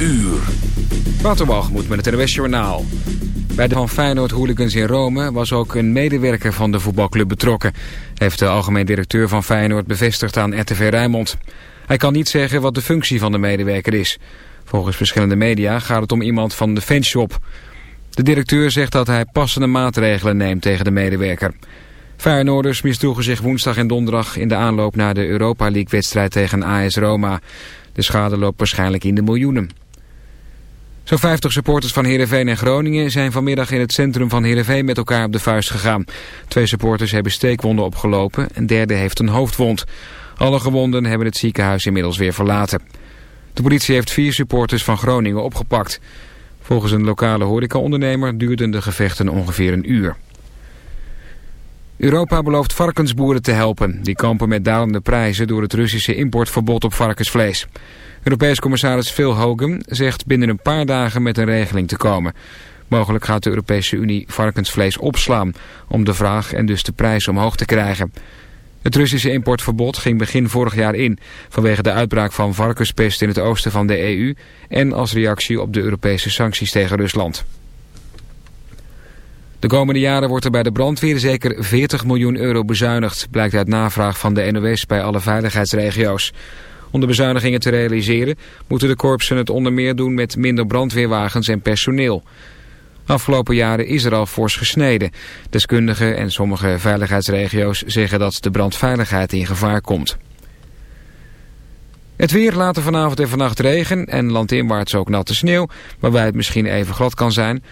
uur. Waterwalgemoed met het NWS Journaal. Bij de van Feyenoord hooligans in Rome was ook een medewerker van de voetbalclub betrokken. Heeft de algemeen directeur van Feyenoord bevestigd aan RTV Rijnmond. Hij kan niet zeggen wat de functie van de medewerker is. Volgens verschillende media gaat het om iemand van de fanshop. De directeur zegt dat hij passende maatregelen neemt tegen de medewerker. Feyenoorders misdroegen zich woensdag en donderdag in de aanloop naar de Europa League-wedstrijd tegen AS Roma. De schade loopt waarschijnlijk in de miljoenen. Zo'n 50 supporters van Heerenveen en Groningen zijn vanmiddag in het centrum van Heerenveen met elkaar op de vuist gegaan. Twee supporters hebben steekwonden opgelopen, een derde heeft een hoofdwond. Alle gewonden hebben het ziekenhuis inmiddels weer verlaten. De politie heeft vier supporters van Groningen opgepakt. Volgens een lokale horecaondernemer duurden de gevechten ongeveer een uur. Europa belooft varkensboeren te helpen. Die kampen met dalende prijzen door het Russische importverbod op varkensvlees. Europees commissaris Phil Hogan zegt binnen een paar dagen met een regeling te komen. Mogelijk gaat de Europese Unie varkensvlees opslaan om de vraag en dus de prijs omhoog te krijgen. Het Russische importverbod ging begin vorig jaar in vanwege de uitbraak van varkenspest in het oosten van de EU en als reactie op de Europese sancties tegen Rusland. De komende jaren wordt er bij de brandweer zeker 40 miljoen euro bezuinigd, blijkt uit navraag van de NOS bij alle veiligheidsregio's. Om de bezuinigingen te realiseren moeten de korpsen het onder meer doen met minder brandweerwagens en personeel. Afgelopen jaren is er al fors gesneden. Deskundigen en sommige veiligheidsregio's zeggen dat de brandveiligheid in gevaar komt. Het weer later vanavond en vannacht regen en landinwaarts ook natte sneeuw, waarbij het misschien even glad kan zijn.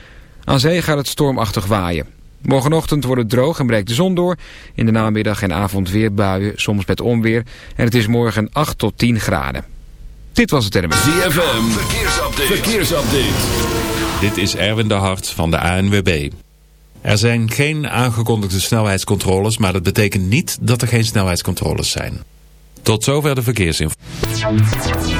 Aan zee gaat het stormachtig waaien. Morgenochtend wordt het droog en breekt de zon door. In de namiddag en avond weer buien, soms met onweer. En het is morgen 8 tot 10 graden. Dit was het termen. ZFM, verkeersupdate. verkeersupdate. Dit is Erwin de Hart van de ANWB. Er zijn geen aangekondigde snelheidscontroles, maar dat betekent niet dat er geen snelheidscontroles zijn. Tot zover de verkeersinformatie.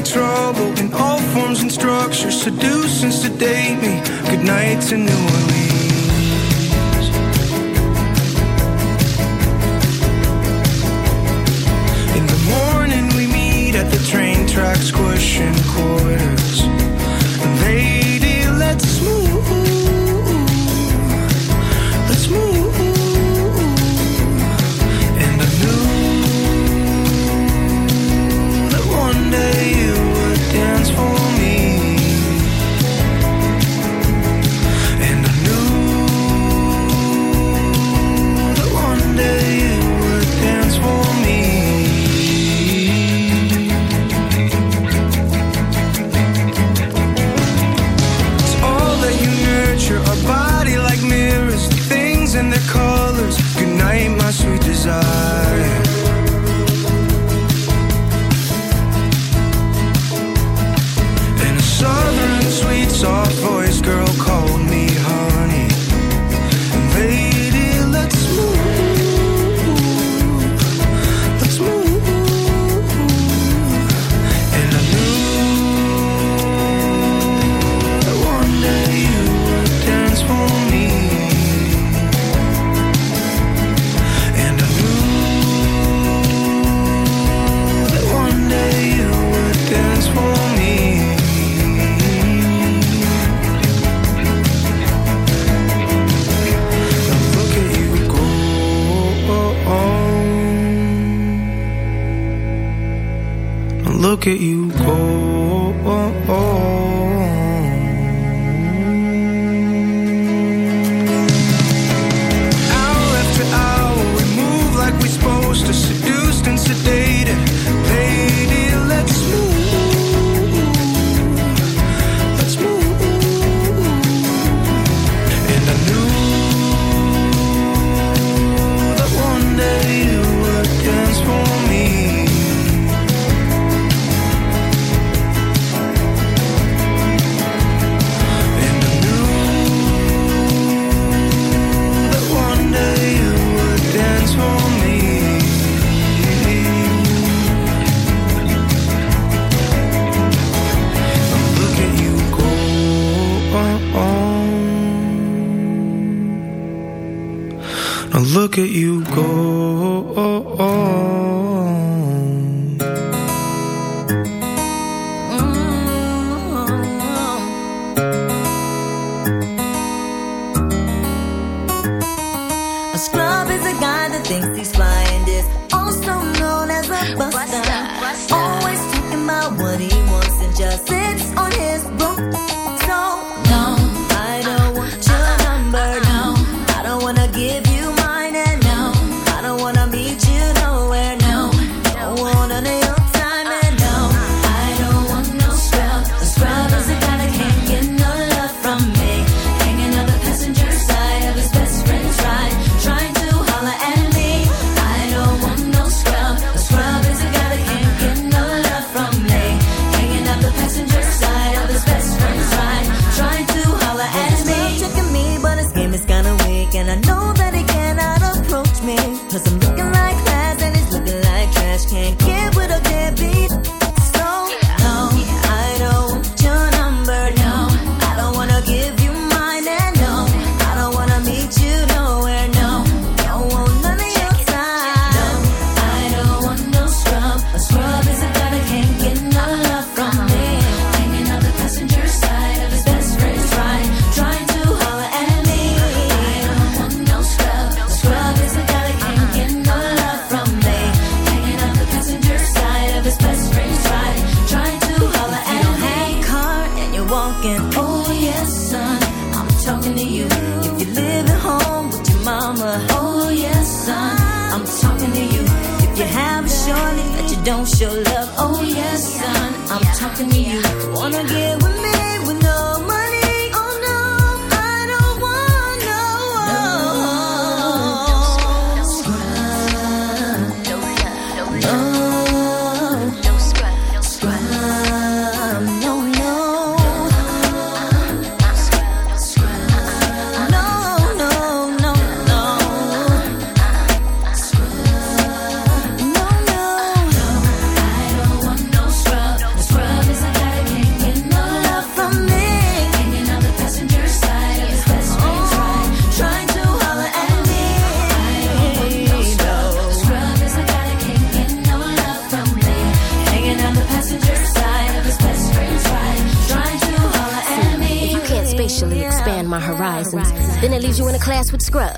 my trouble in all forms and structures. Seduce and sedate me. Good night to New Orleans. In the morning we meet at the train tracks, squishing quarters soft voice, girl. scrub is a guy that thinks he's fly and is also known as a buster. Always thinking about what he wants and just sits on his broke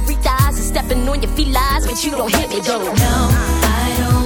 margaritas and stepping on your feet lies, but you don't hit me though. No, I don't.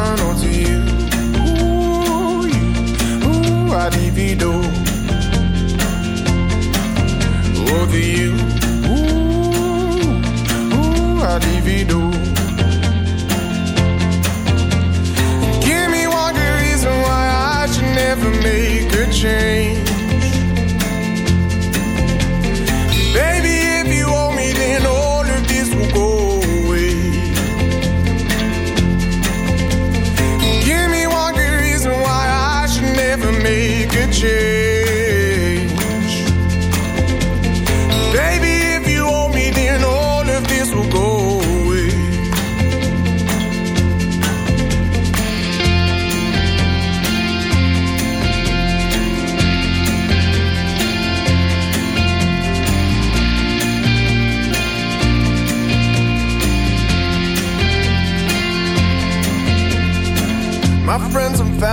I'd even Over you, ooh, ooh, I'd even Give me one good reason why I should never make a change. Make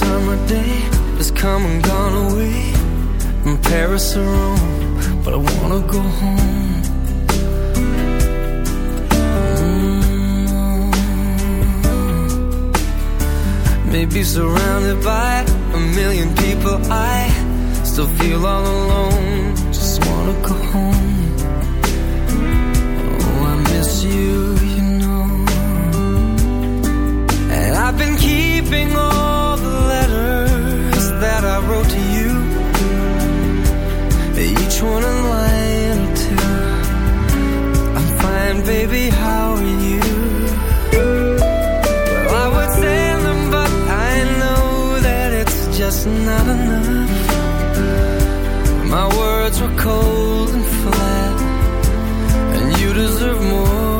summer day has come and gone away. In Paris or Rome, but I wanna go home. Mm. Maybe surrounded by a million people I still feel all alone. Just wanna go home. Oh, I miss you, you know. And I've been keeping on you. Each one line or two. I'm fine, baby, how are you? Well, I would send them, but I know that it's just not enough. My words were cold and flat, and you deserve more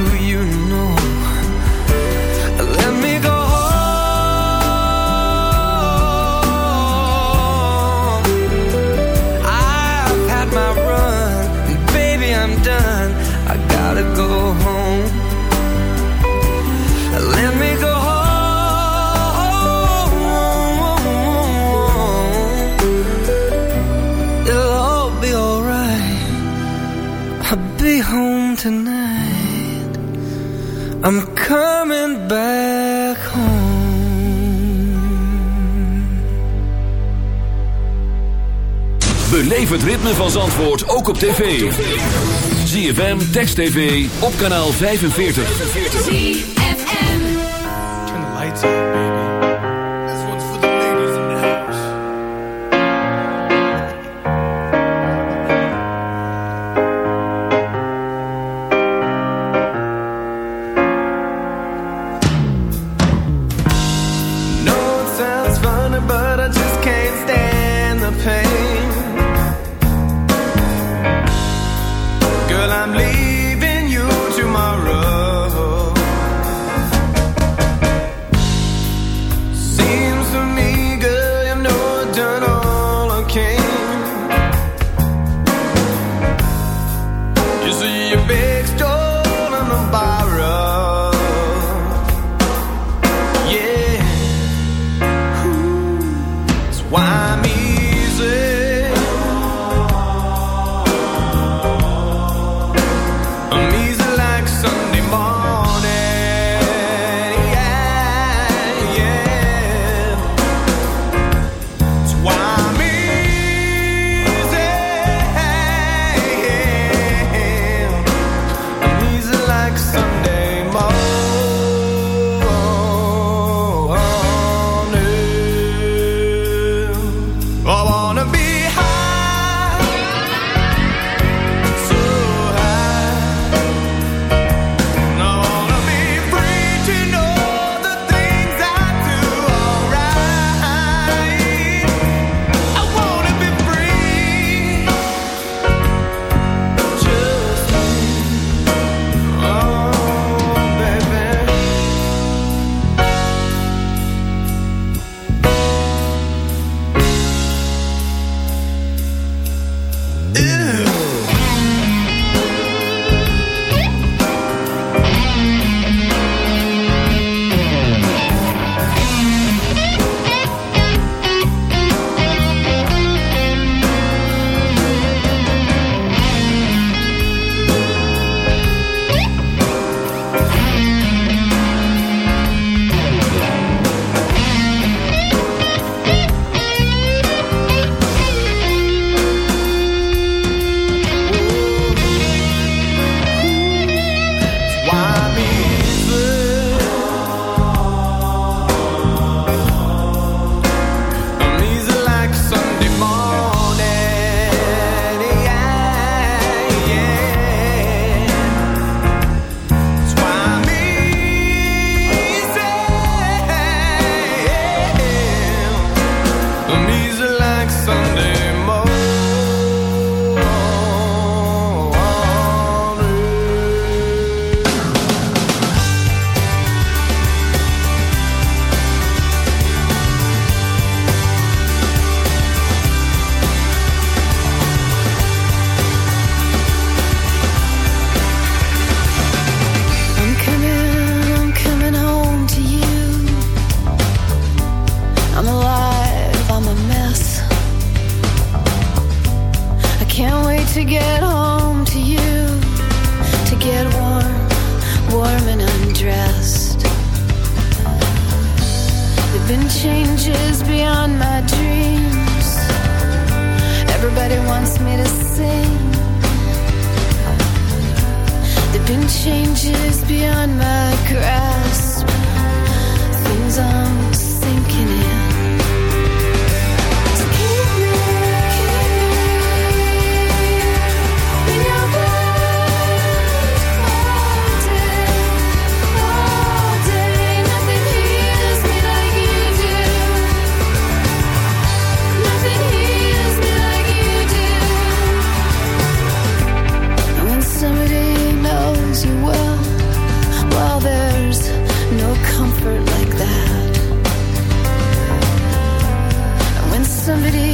Beleef het ritme van Zandvoort ook op tv. ZFM, Text TV, op kanaal 45. Turn the lights out, somebody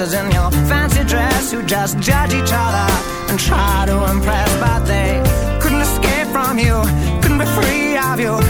sisters in your fancy dress who just judge each other and try to impress, but they couldn't escape from you, couldn't be free of you.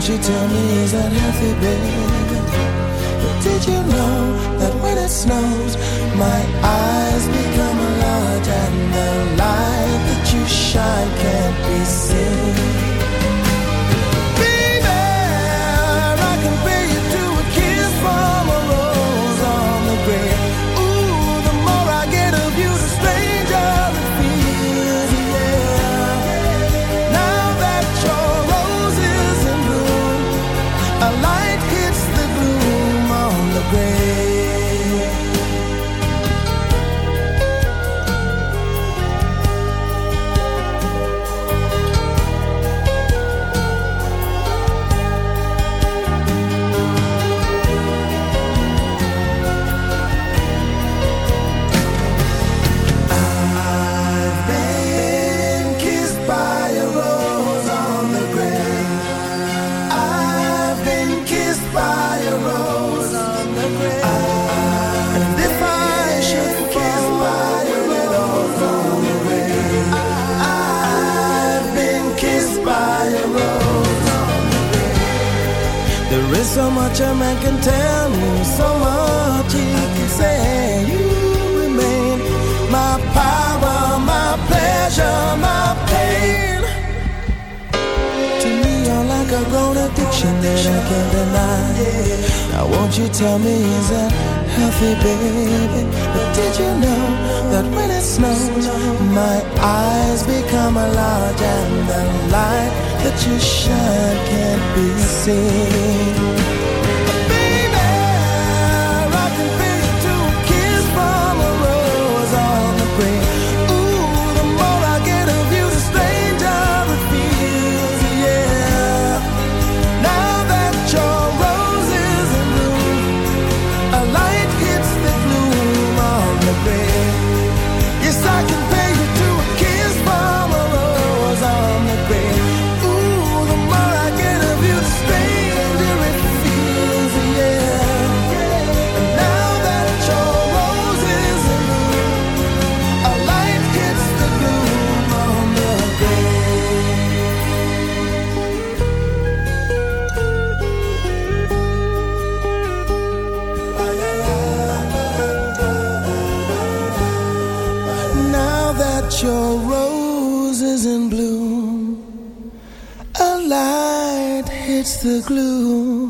Won't you tell me is that healthy, babe? But did you know that when it snows, my eyes become large, and the light that you shine can't be seen? the glue.